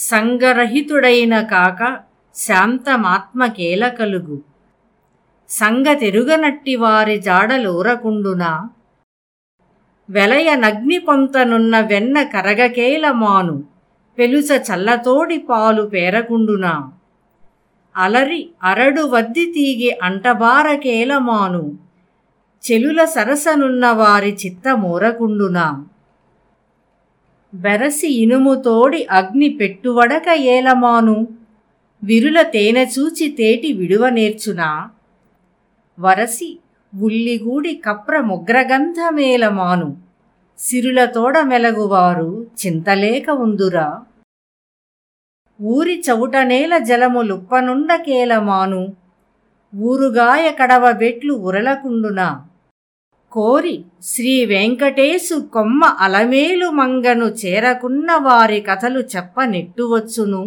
సంగరహితుడైన కాక శాంతమాత్మకేల కలుగు సంగతెరుగనట్టి వారి జాడలోరకుండునా. వెలయ నగ్ని పొంతనున్న వెన్న కరగకేలమాను పెలుస చల్లతోడి పాలు పేరకుండునా. అలరి అరడు వద్ది తీగి అంటబారకేలమాను చెలుల సరసనున్న వారి చిత్తమోరకుండునా. బెరసి ఇనుముతోడి అగ్ని పెట్టువడక ఏలమాను. విరుల తేనెచూచి తేటి విడువ నేర్చునా. వరసి ఉల్లిగూడి కప్ర ముగ్రగంధమేలమాను సిరుల తోడ మెలగువారు చింతలేక ఉందురా. ఊరి చవుటనేల జలము లుప్పనుండకేలమాను. ఊరుగాయ కడవ బెట్లు ఉరలకుండునా. కోరి శ్రీ వెంకటేశు కొమ్మ అలమేలు మంగను చేరకున్న వారి కథలు చెప్పనెట్టువచ్చును